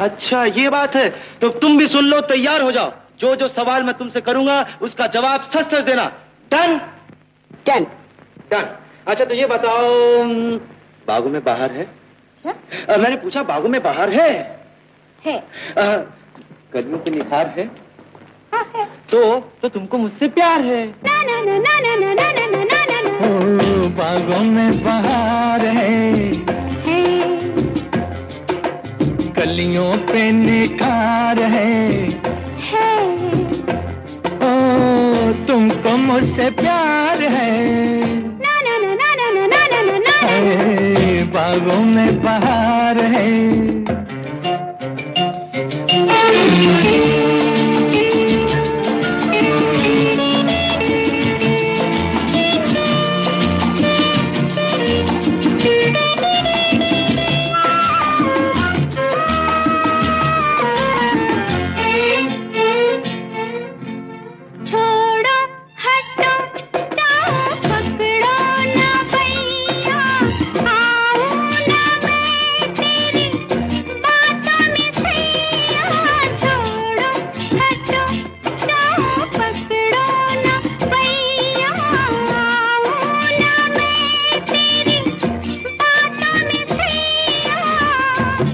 अच्छा ये बात है। तो तुम भी सुन लो तैयार हो जाओ। जो जो सवाल मैं तुमसे करूँगा उसका जवाब सच सच देना। डन डन डन अच्छा तो ये बताओ बागू में बाहर है? आ, मैंने पूछा बागू में बाहर है? है। के निखार है? हाँ है। तो तो तुमको मुझसे प्यार है। ना ना ना कलियों पे निखार है है ओ तुमको मुझसे प्यार है ना ना ना ना ना ना ना ना ना ना हाय, बागों में बहार है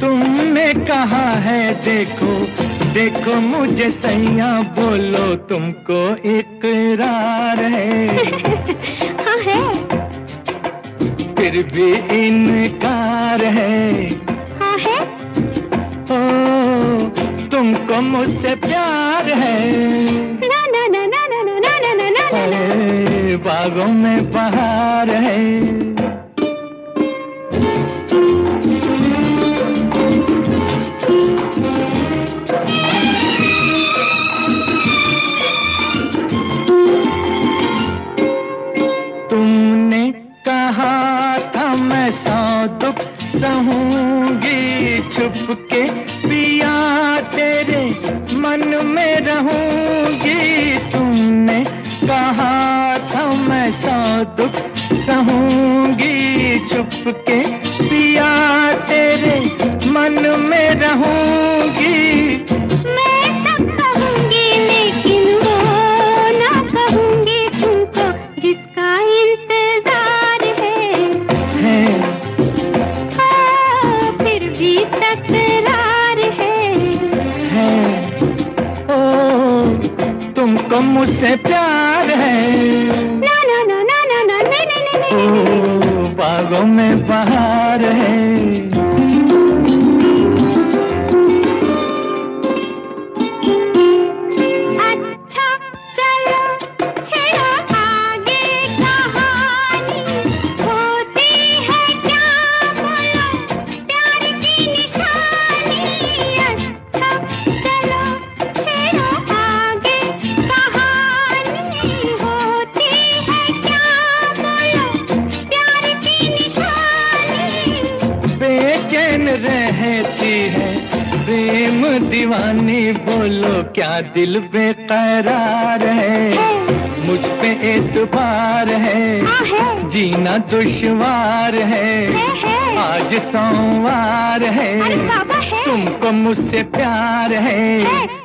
तुमने कहा है देखो देखो मुझे सैया बोलो तुमको इकरार है हाँ है फिर भी इनकार है हाँ है ओ तुमको मुझसे प्यार है ना ना ना ना ना ना ना ना ना ना ना बागों में बहार है दुख सहूँगी छुप के पिया तेरे मन में रहूँगी। तुमने कहा था मैं सौ दुख सहूँगी छुप के तुमको मुझसे प्यार है। ना ना ना ना ना ना नहीं नहीं नहीं। रहती है। प्रेम दीवानी बोलो क्या दिल बेकरार है? मुझ पे एतबार है। जीना दुश्वार है। आज सोमवार है। है। तुमको मुझसे प्यार है।